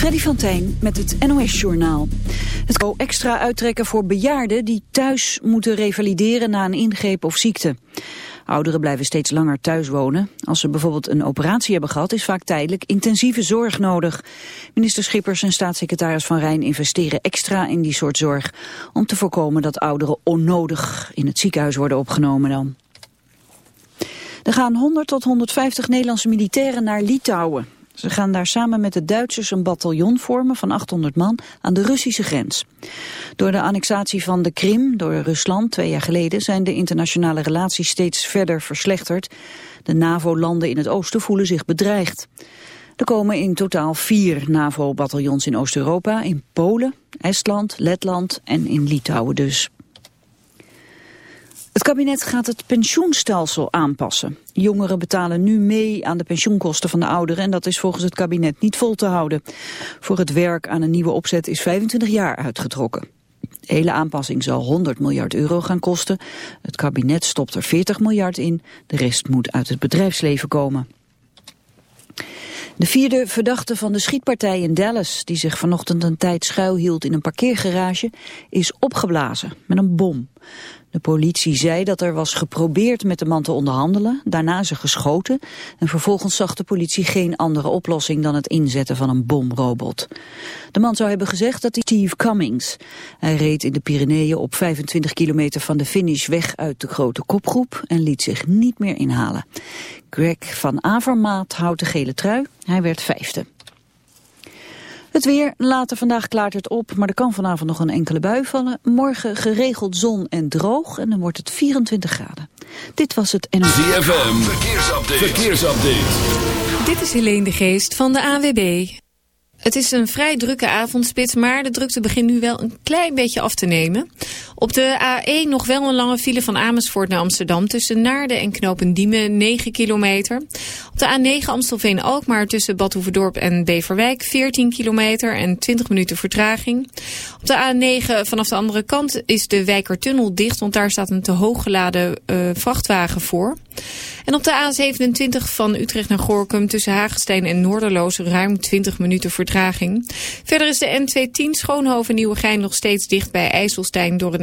Freddy van Tijn met het NOS-journaal. Het kan extra uittrekken voor bejaarden die thuis moeten revalideren na een ingreep of ziekte. Ouderen blijven steeds langer thuis wonen. Als ze bijvoorbeeld een operatie hebben gehad, is vaak tijdelijk intensieve zorg nodig. Minister Schippers en staatssecretaris Van Rijn investeren extra in die soort zorg... om te voorkomen dat ouderen onnodig in het ziekenhuis worden opgenomen dan. Er gaan 100 tot 150 Nederlandse militairen naar Litouwen. Ze gaan daar samen met de Duitsers een bataljon vormen van 800 man aan de Russische grens. Door de annexatie van de Krim door Rusland twee jaar geleden zijn de internationale relaties steeds verder verslechterd. De NAVO-landen in het oosten voelen zich bedreigd. Er komen in totaal vier NAVO-bataljons in Oost-Europa, in Polen, Estland, Letland en in Litouwen dus. Het kabinet gaat het pensioenstelsel aanpassen. Jongeren betalen nu mee aan de pensioenkosten van de ouderen... en dat is volgens het kabinet niet vol te houden. Voor het werk aan een nieuwe opzet is 25 jaar uitgetrokken. De hele aanpassing zal 100 miljard euro gaan kosten. Het kabinet stopt er 40 miljard in. De rest moet uit het bedrijfsleven komen. De vierde verdachte van de schietpartij in Dallas, die zich vanochtend een tijd schuilhield in een parkeergarage, is opgeblazen met een bom. De politie zei dat er was geprobeerd met de man te onderhandelen, daarna ze geschoten en vervolgens zag de politie geen andere oplossing dan het inzetten van een bomrobot. De man zou hebben gezegd dat hij Steve Cummings. Hij reed in de Pyreneeën op 25 kilometer van de finish weg uit de grote kopgroep en liet zich niet meer inhalen. Greg van Avermaat houdt de gele trui, hij werd vijfde. Het weer, later vandaag klaart het op, maar er kan vanavond nog een enkele bui vallen. Morgen geregeld zon en droog en dan wordt het 24 graden. Dit was het NOS. ZFM, verkeersupdate. verkeersupdate. Dit is Helene de Geest van de AWB. Het is een vrij drukke avondspits, maar de drukte begint nu wel een klein beetje af te nemen. Op de A1 nog wel een lange file van Amersfoort naar Amsterdam tussen Naarden en Knopendiemen 9 kilometer. Op de A9 Amstelveen-Alkmaar tussen Badhoevedorp en Beverwijk 14 kilometer en 20 minuten vertraging. Op de A9 vanaf de andere kant is de Wijkertunnel dicht, want daar staat een te hoog geladen uh, vrachtwagen voor. En op de A27 van Utrecht naar Gorkum tussen Hagestein en Noorderloos ruim 20 minuten vertraging. Verder is de N210 Schoonhoven-Nieuwegein nog steeds dicht bij IJsselstein door een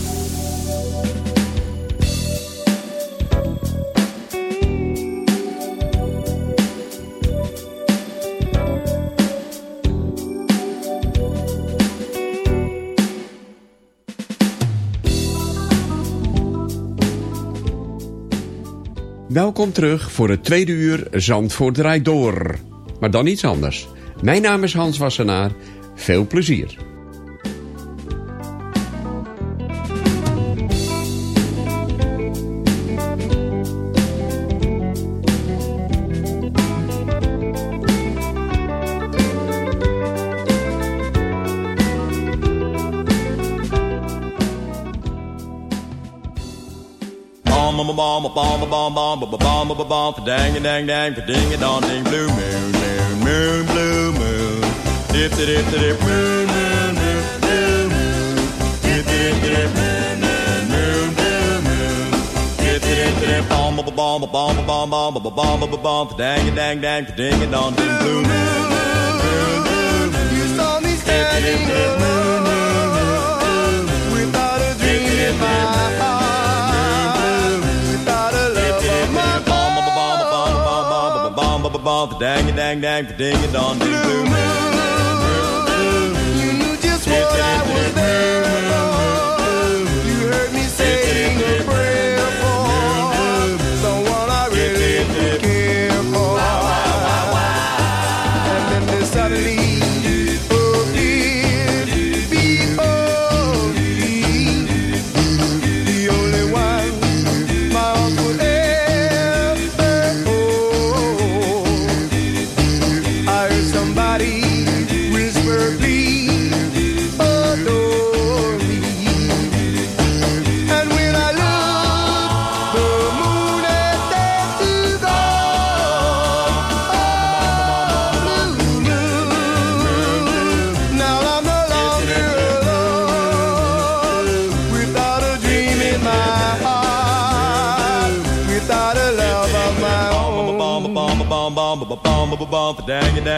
Welkom terug voor het tweede uur Zandvoort draait door. Maar dan iets anders. Mijn naam is Hans Wassenaar. Veel plezier. ba dang dang dang ding dong ding blue moon moon moon blue moon dip dip dip dip moon moon moon blue moon dip moon moon moon blue moon dip dip ba ba ba ba ba ba ba ba ba dang dang dang ba ding a dong ding blue moon you saw me standing alone without a dream in my heart. Bum, dang a dang dang, ding a ding blue moon. You knew just what I was there for. You heard me saying a prayer for someone I really care for. And then there suddenly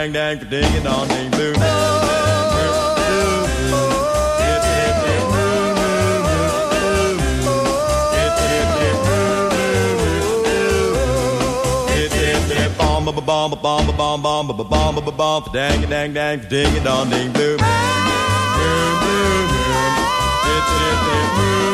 bum, dang a dang dang, ding a dong, ding blue moon. Bum, bum, bum, bum, bum, bum, bum, bum, bum, bum, bum, dang a dang dang, ding a dong, ding blue moon. Bom, bom, bom, bom, bom, bom, bom, bom, bom, bom,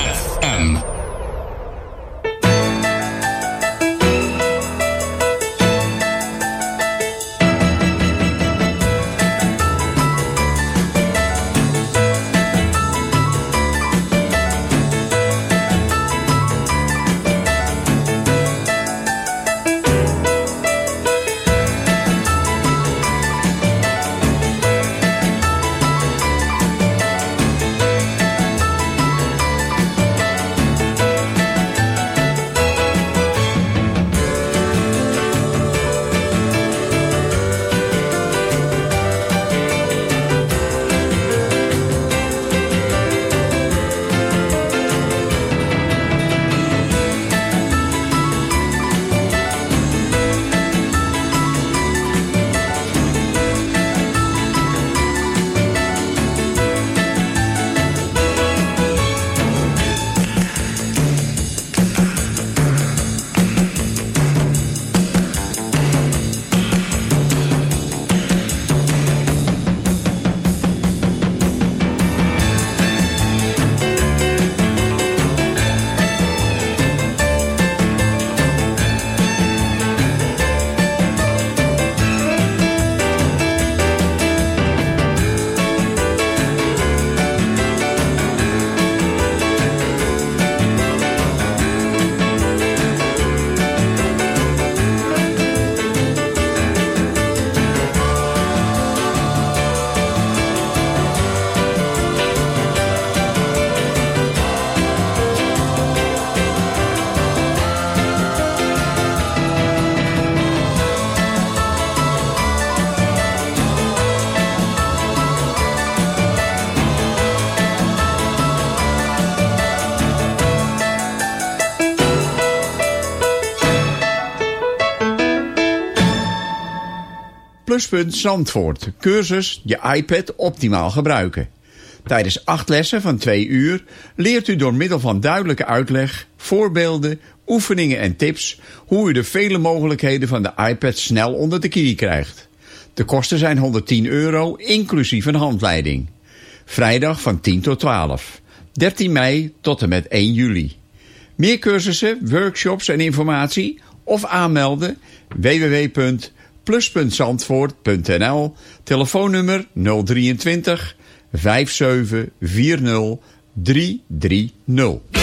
Pluspunt Zandvoort. Cursus je iPad optimaal gebruiken. Tijdens acht lessen van twee uur leert u door middel van duidelijke uitleg, voorbeelden, oefeningen en tips hoe u de vele mogelijkheden van de iPad snel onder de knie krijgt. De kosten zijn 110 euro, inclusief een handleiding. Vrijdag van 10 tot 12. 13 mei tot en met 1 juli. Meer cursussen, workshops en informatie of aanmelden plus.zandvoort.nl, telefoonnummer 023 5740330.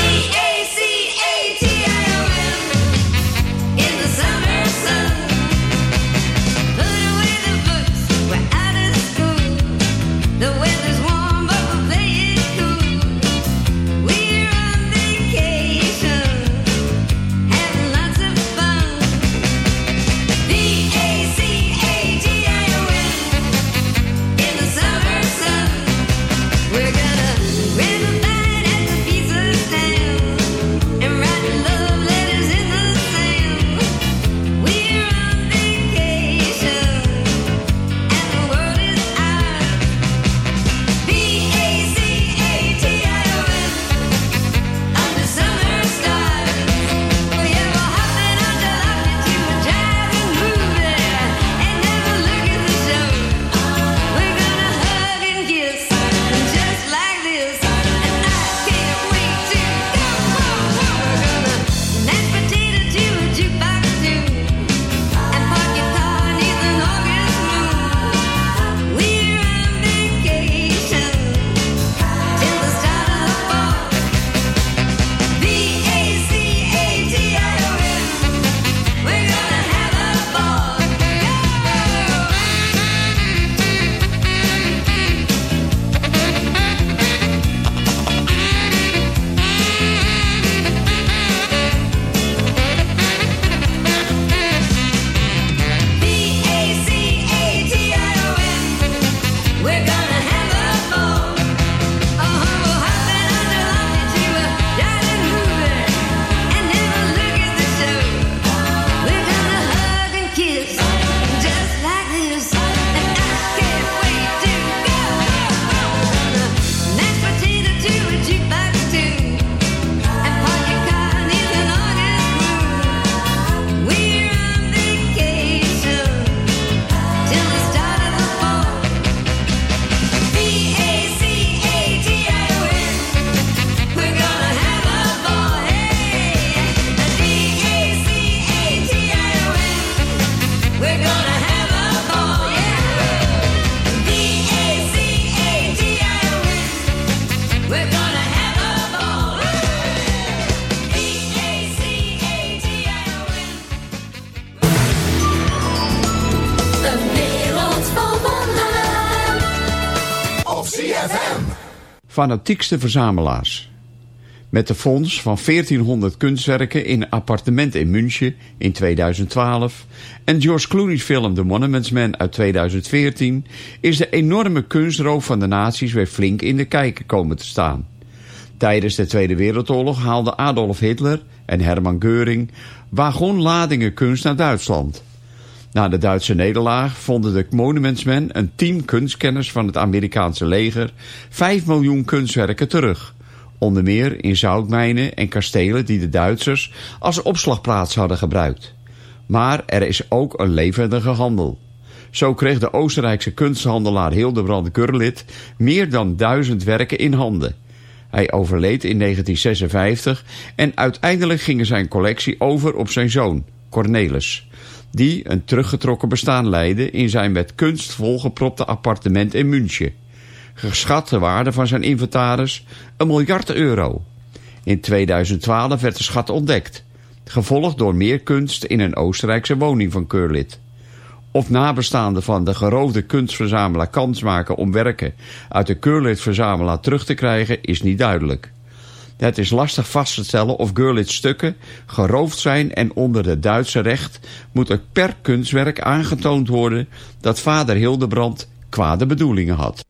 Fanatiekste verzamelaars. Met de fonds van 1400 kunstwerken in een appartement in München in 2012 en George Clooney's film The Monuments Man uit 2014 is de enorme kunstroof van de naties weer flink in de kijker komen te staan. Tijdens de Tweede Wereldoorlog haalden Adolf Hitler en Hermann Göring wagonladingen kunst naar Duitsland. Na de Duitse nederlaag vonden de Monumentsmen, een team kunstkenners van het Amerikaanse leger, 5 miljoen kunstwerken terug. Onder meer in zoutmijnen en kastelen die de Duitsers als opslagplaats hadden gebruikt. Maar er is ook een levendige handel. Zo kreeg de Oostenrijkse kunsthandelaar Hildebrand Gurlit meer dan duizend werken in handen. Hij overleed in 1956 en uiteindelijk ging zijn collectie over op zijn zoon, Cornelis die een teruggetrokken bestaan leidde in zijn met kunst volgepropte appartement in München. Geschatte waarde van zijn inventaris een miljard euro. In 2012 werd de schat ontdekt, gevolgd door meer kunst in een Oostenrijkse woning van Keurlid. Of nabestaanden van de geroofde kunstverzamelaar kans maken om werken uit de Keurlid-verzamelaar terug te krijgen is niet duidelijk. Het is lastig vast te stellen of Görlitz stukken geroofd zijn en onder het Duitse recht moet er per kunstwerk aangetoond worden dat vader Hildebrand kwade bedoelingen had.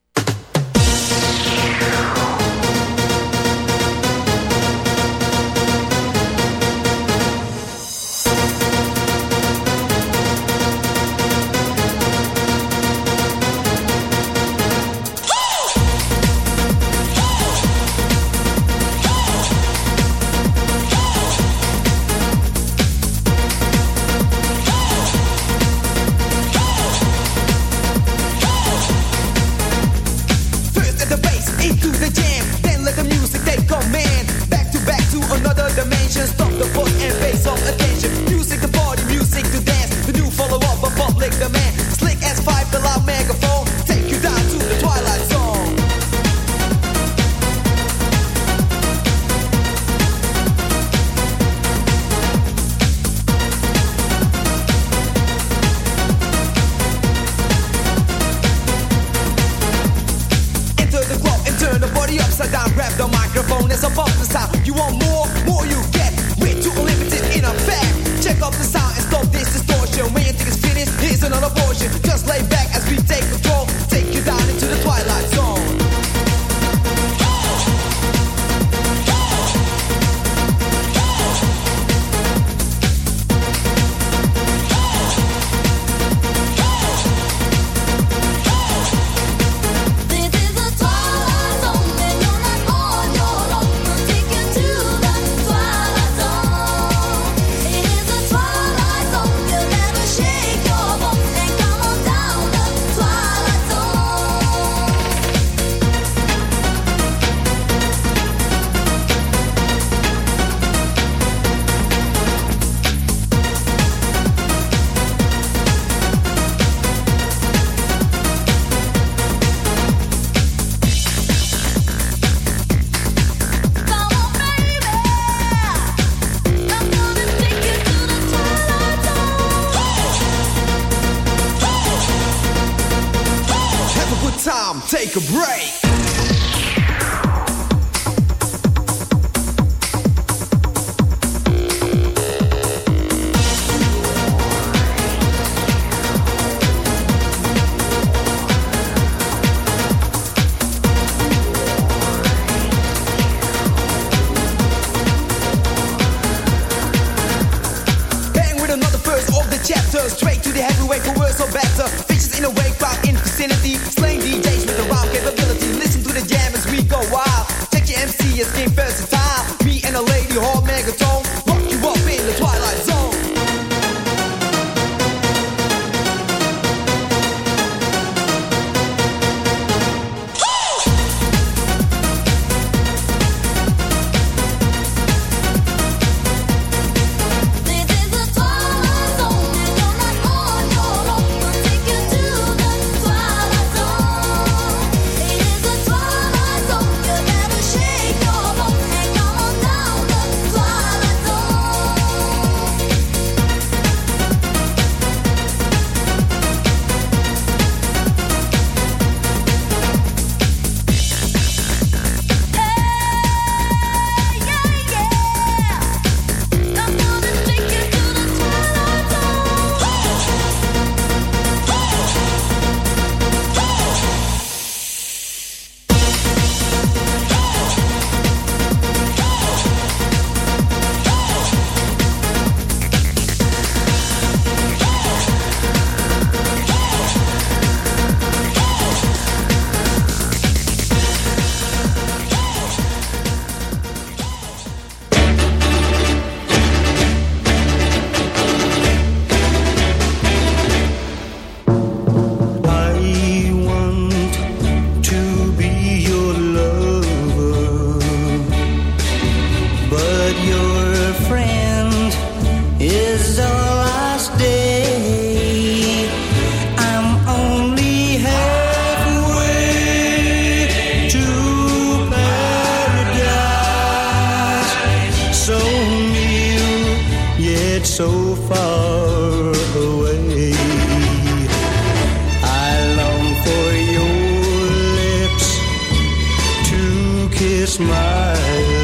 My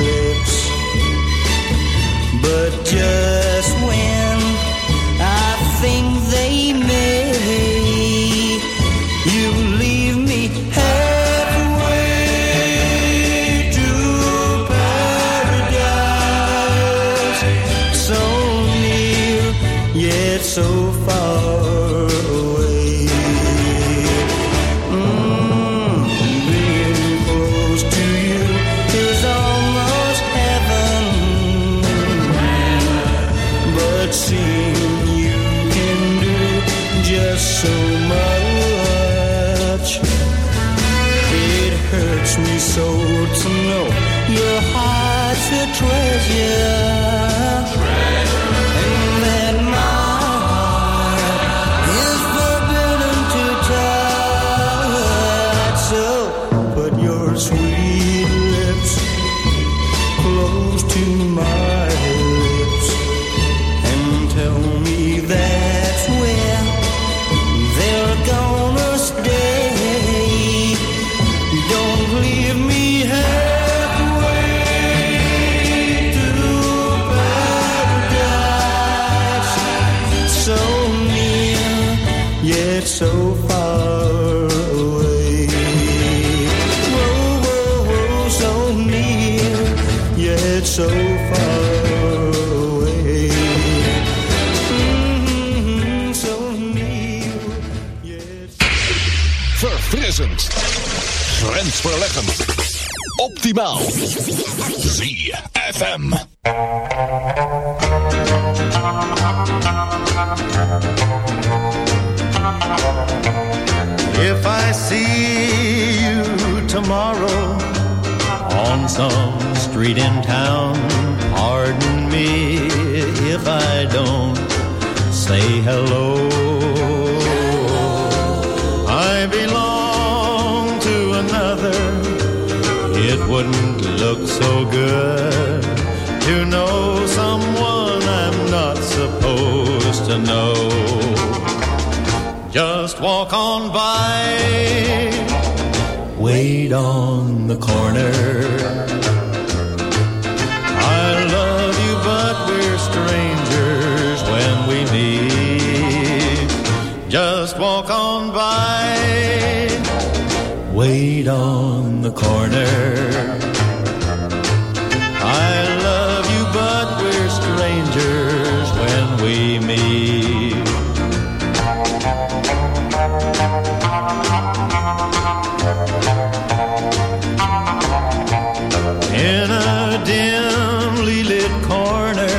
lips, but just Optimaal. ZFM. If I see you tomorrow on some street in town, pardon me if I don't say hello. Wouldn't look so good to know someone I'm not supposed to know. Just walk on by. Wait on the corner. I love you, but we're strangers when we meet. Just walk on by. Wait on the corner. I love you, but we're strangers when we meet. In a dimly lit corner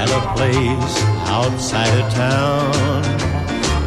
at a place outside of town.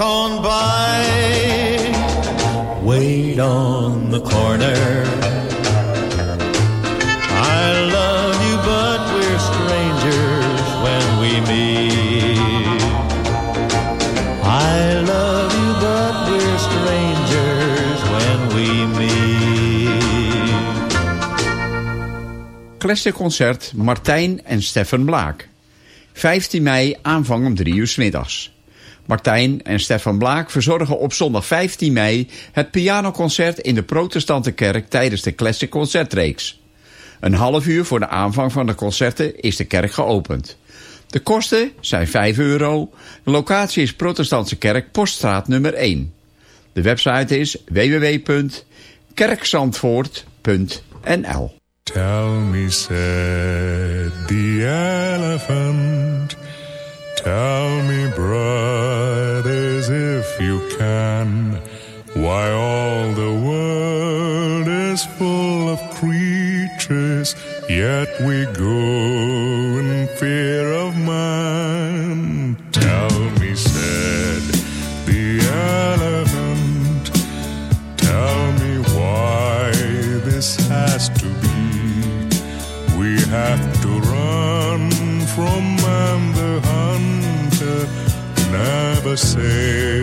On by. Wait on the corner. I love you, but we're strangers when we meet. I love you, but we're strangers when we meet. Classic Concert Martijn en Stefan Blaak. 15 mei aanvang om 3 uur 's middags. Martijn en Stefan Blaak verzorgen op zondag 15 mei het pianoconcert in de protestante kerk tijdens de Classic Concertreeks. Een half uur voor de aanvang van de concerten is de kerk geopend. De kosten zijn 5 euro. De locatie is Protestantse Kerk, Poststraat nummer 1. De website is www.kerkzandvoort.nl Tell me, the elephant. Tell me, brothers, if you can, why all the world is full of creatures, yet we go in fear of man. say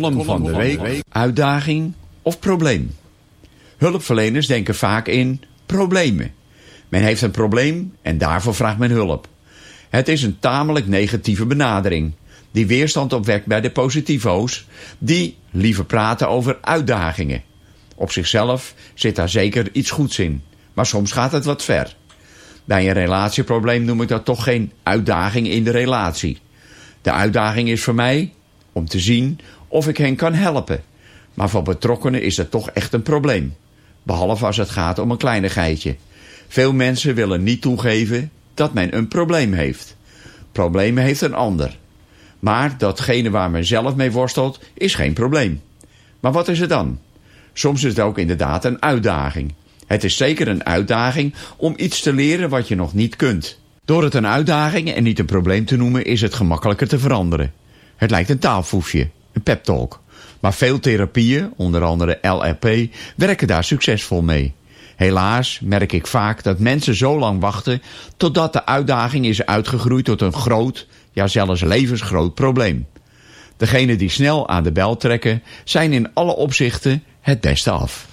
column van de week, uitdaging of probleem. Hulpverleners denken vaak in problemen. Men heeft een probleem en daarvoor vraagt men hulp. Het is een tamelijk negatieve benadering, die weerstand opwekt bij de positivo's, die liever praten over uitdagingen. Op zichzelf zit daar zeker iets goeds in, maar soms gaat het wat ver. Bij een relatieprobleem noem ik dat toch geen uitdaging in de relatie. De uitdaging is voor mij om te zien of ik hen kan helpen. Maar voor betrokkenen is dat toch echt een probleem. Behalve als het gaat om een kleinigheidje. Veel mensen willen niet toegeven dat men een probleem heeft. Problemen heeft een ander. Maar datgene waar men zelf mee worstelt is geen probleem. Maar wat is het dan? Soms is het ook inderdaad een uitdaging. Het is zeker een uitdaging om iets te leren wat je nog niet kunt. Door het een uitdaging en niet een probleem te noemen is het gemakkelijker te veranderen. Het lijkt een taalfoefje, een pep talk. Maar veel therapieën, onder andere LRP, werken daar succesvol mee. Helaas merk ik vaak dat mensen zo lang wachten totdat de uitdaging is uitgegroeid tot een groot, ja zelfs levensgroot probleem. Degenen die snel aan de bel trekken zijn in alle opzichten het beste af.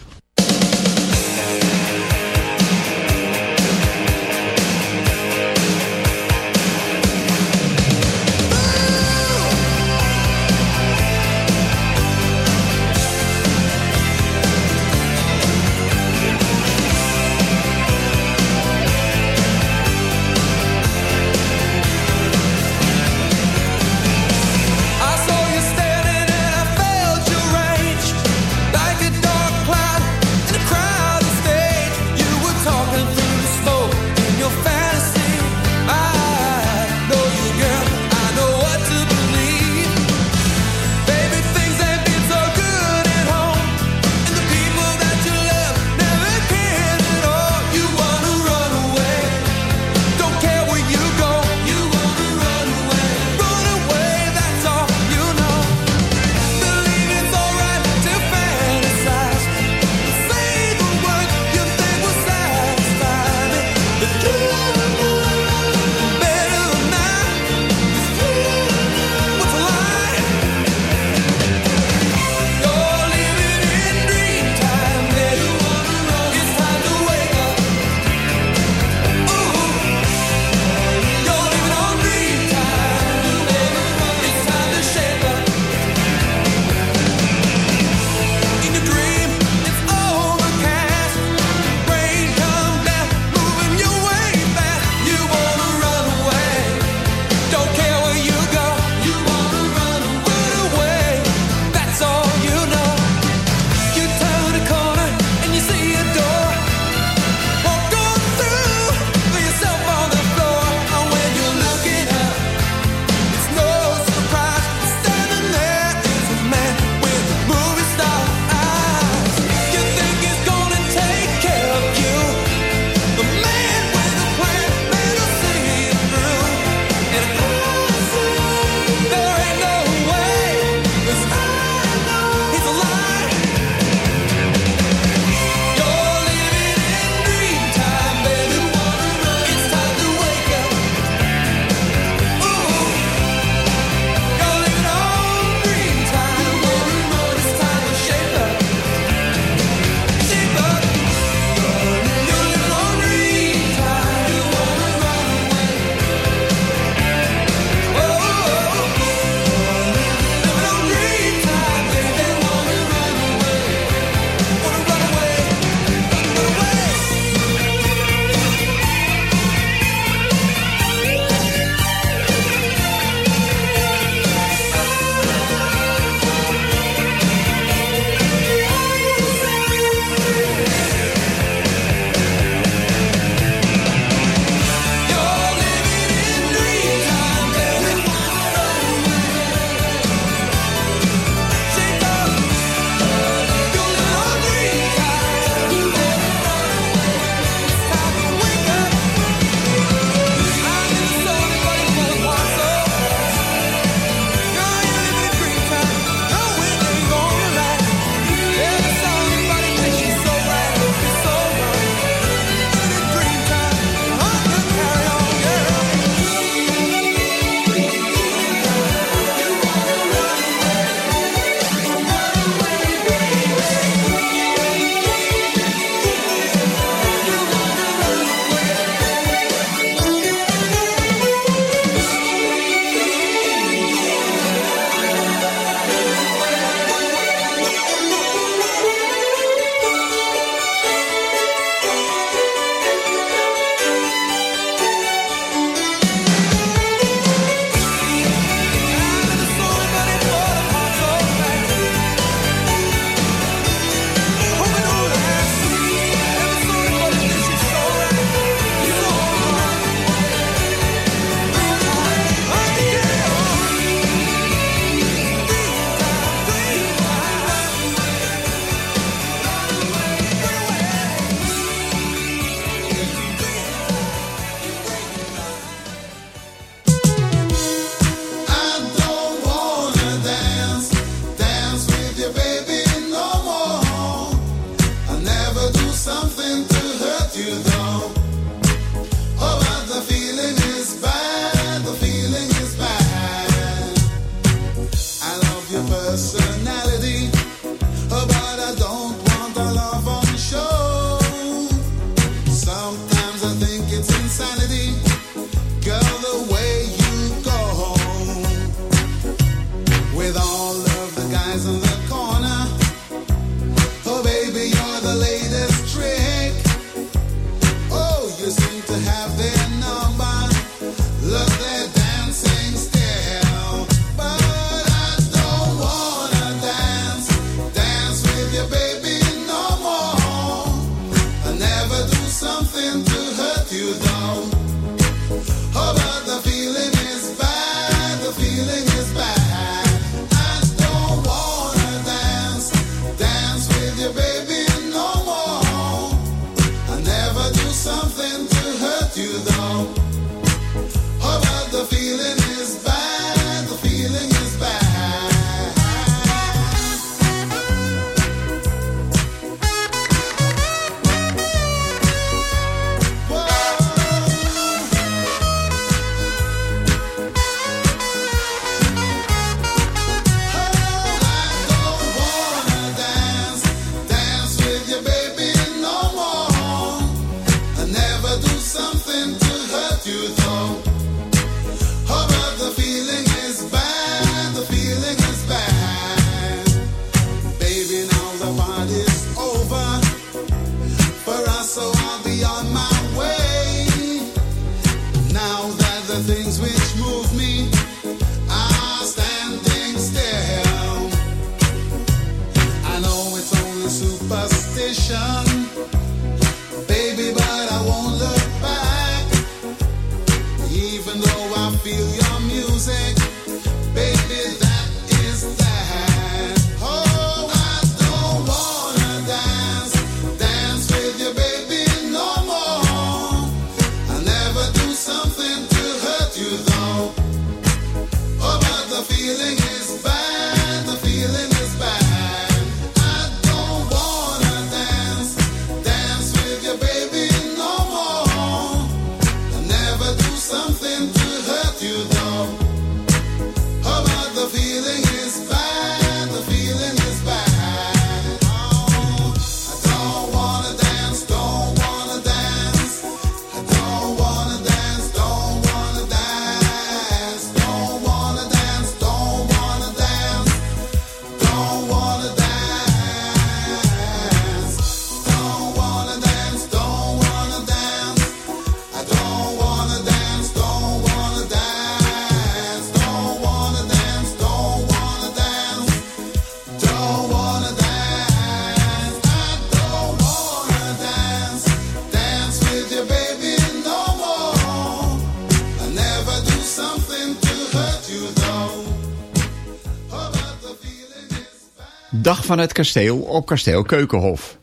Dag van het Kasteel op Kasteel Keukenhof.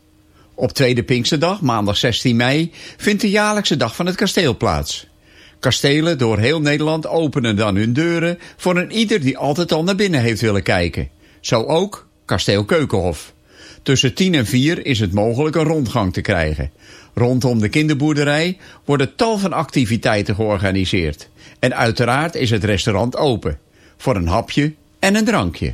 Op Tweede Pinksterdag, maandag 16 mei, vindt de jaarlijkse Dag van het Kasteel plaats. Kastelen door heel Nederland openen dan hun deuren voor een ieder die altijd al naar binnen heeft willen kijken. Zo ook Kasteel Keukenhof. Tussen 10 en 4 is het mogelijk een rondgang te krijgen. Rondom de kinderboerderij worden tal van activiteiten georganiseerd. En uiteraard is het restaurant open. Voor een hapje en een drankje.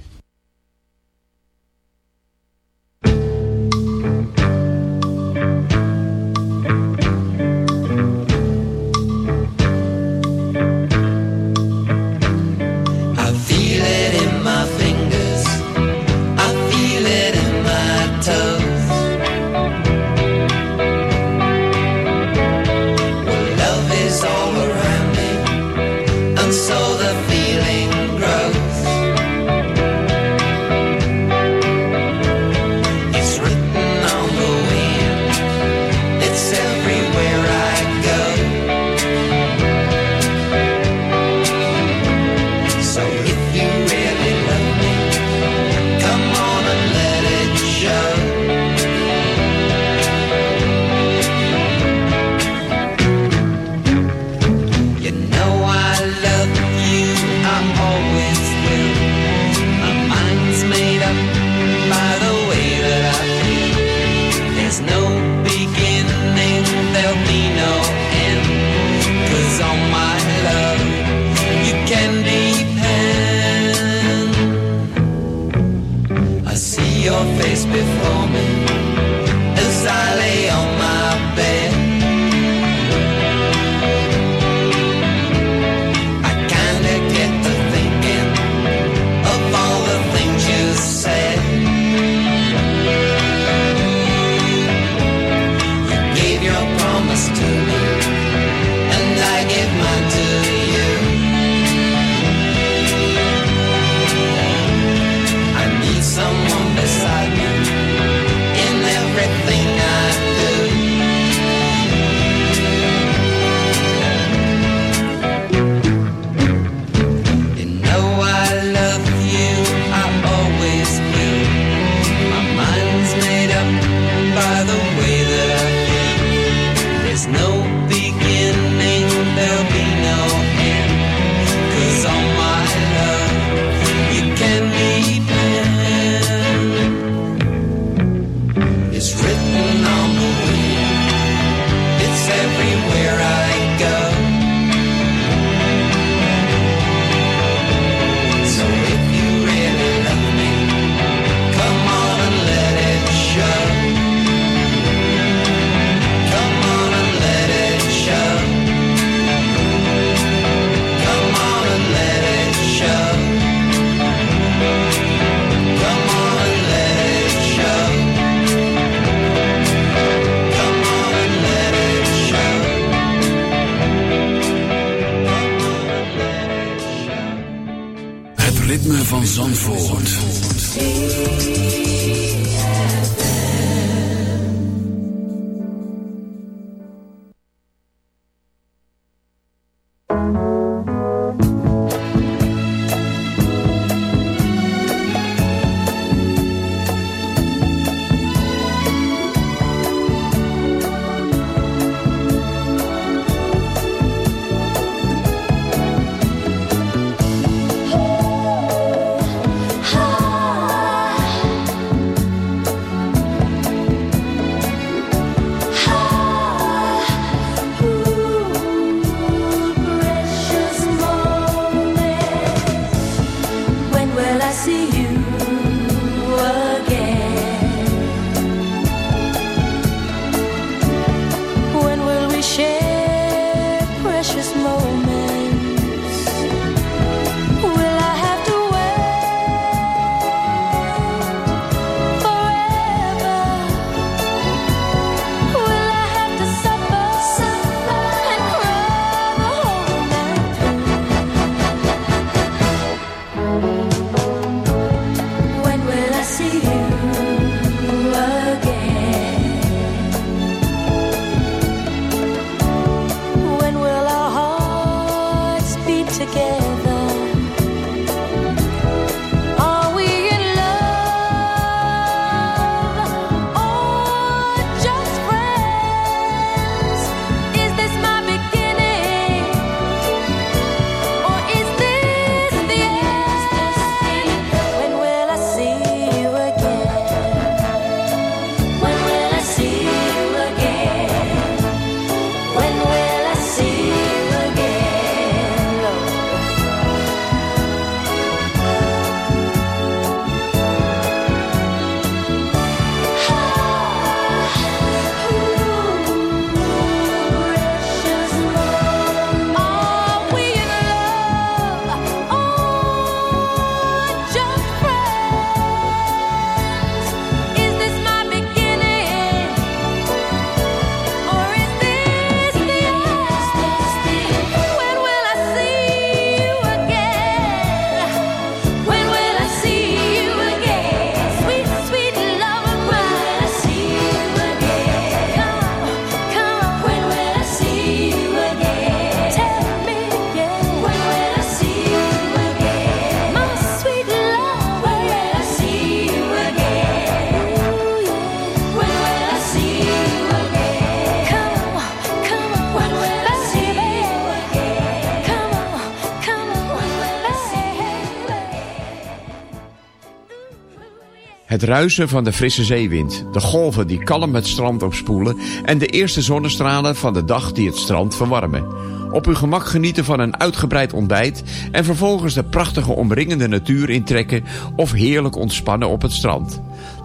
Het ruisen van de frisse zeewind, de golven die kalm het strand opspoelen en de eerste zonnestralen van de dag die het strand verwarmen. Op uw gemak genieten van een uitgebreid ontbijt en vervolgens de prachtige omringende natuur intrekken of heerlijk ontspannen op het strand.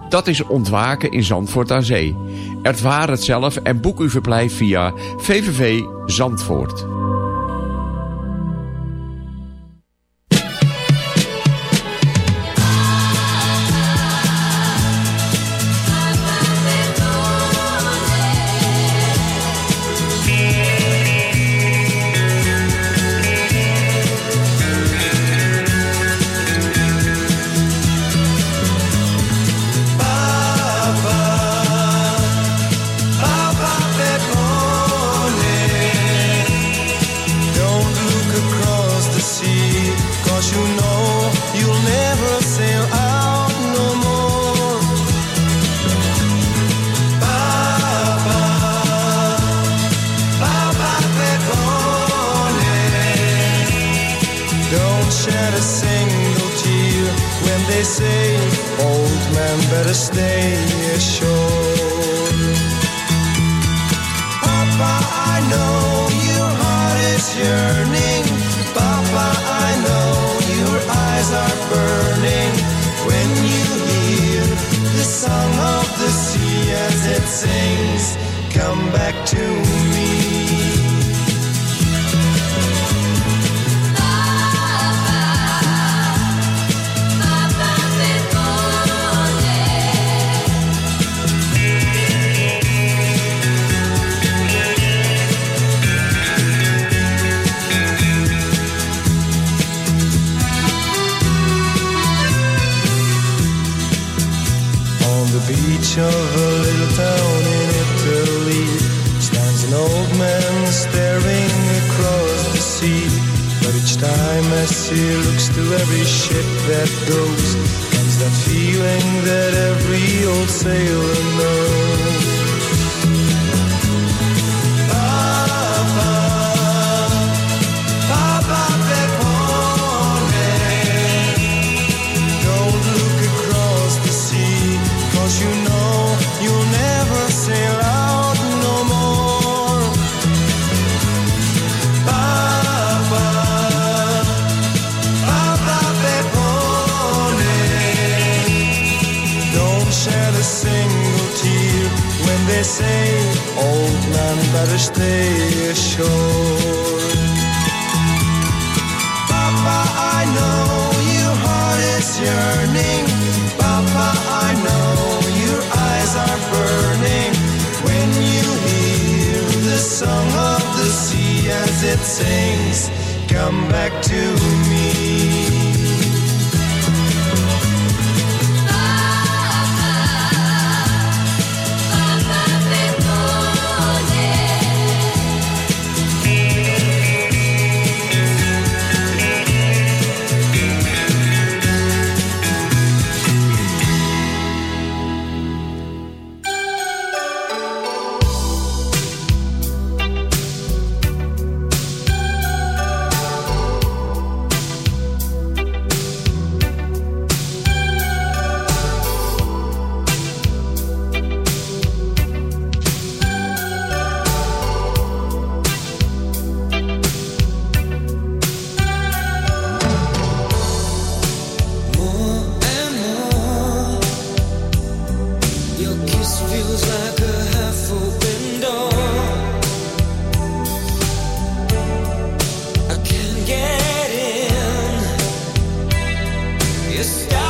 Dat is ontwaken in Zandvoort aan Zee. Ervaar het zelf en boek uw verblijf via VVV Zandvoort. Yeah.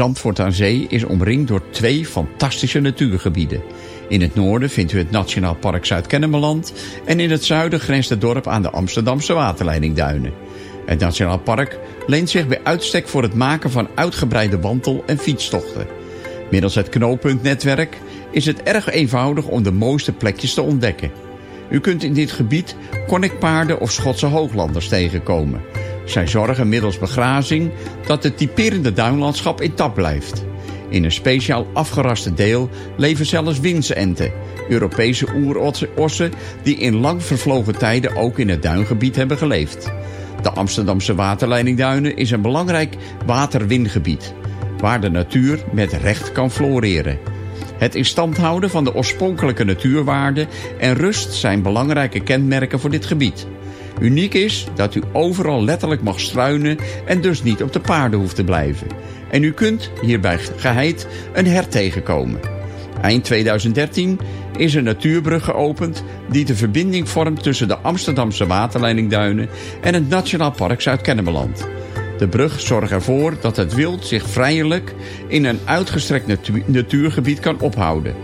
Zandvoort aan Zee is omringd door twee fantastische natuurgebieden. In het noorden vindt u het Nationaal Park Zuid-Kennemerland... en in het zuiden grenst het dorp aan de Amsterdamse waterleidingduinen. Het Nationaal Park leent zich bij uitstek voor het maken van uitgebreide wandel- en fietstochten. Middels het knooppuntnetwerk is het erg eenvoudig om de mooiste plekjes te ontdekken. U kunt in dit gebied connectpaarden of Schotse hooglanders tegenkomen. Zij zorgen middels begrazing dat het typerende duinlandschap intact blijft. In een speciaal afgeraste deel leven zelfs windsenten, Europese oerossen die in lang vervlogen tijden ook in het duingebied hebben geleefd. De Amsterdamse waterleidingduinen is een belangrijk waterwingebied, waar de natuur met recht kan floreren. Het in stand houden van de oorspronkelijke natuurwaarden en rust zijn belangrijke kenmerken voor dit gebied. Uniek is dat u overal letterlijk mag struinen en dus niet op de paarden hoeft te blijven. En u kunt hierbij geheid een hert tegenkomen. Eind 2013 is een natuurbrug geopend die de verbinding vormt tussen de Amsterdamse waterleidingduinen en het Nationaal Park Zuid-Kennemerland. De brug zorgt ervoor dat het wild zich vrijelijk in een uitgestrekt natu- natuurgebied kan ophouden.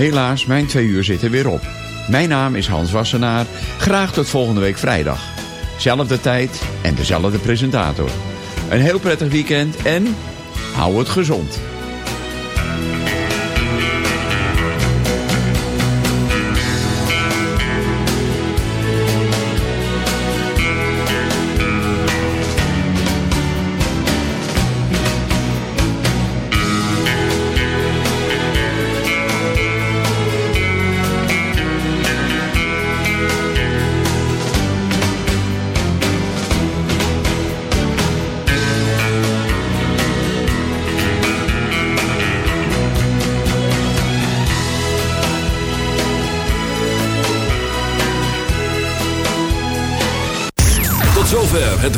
Helaas, mijn twee uur zitten weer op. Mijn naam is Hans Wassenaar. Graag tot volgende week vrijdag. Zelfde tijd en dezelfde presentator. Een heel prettig weekend en hou het gezond.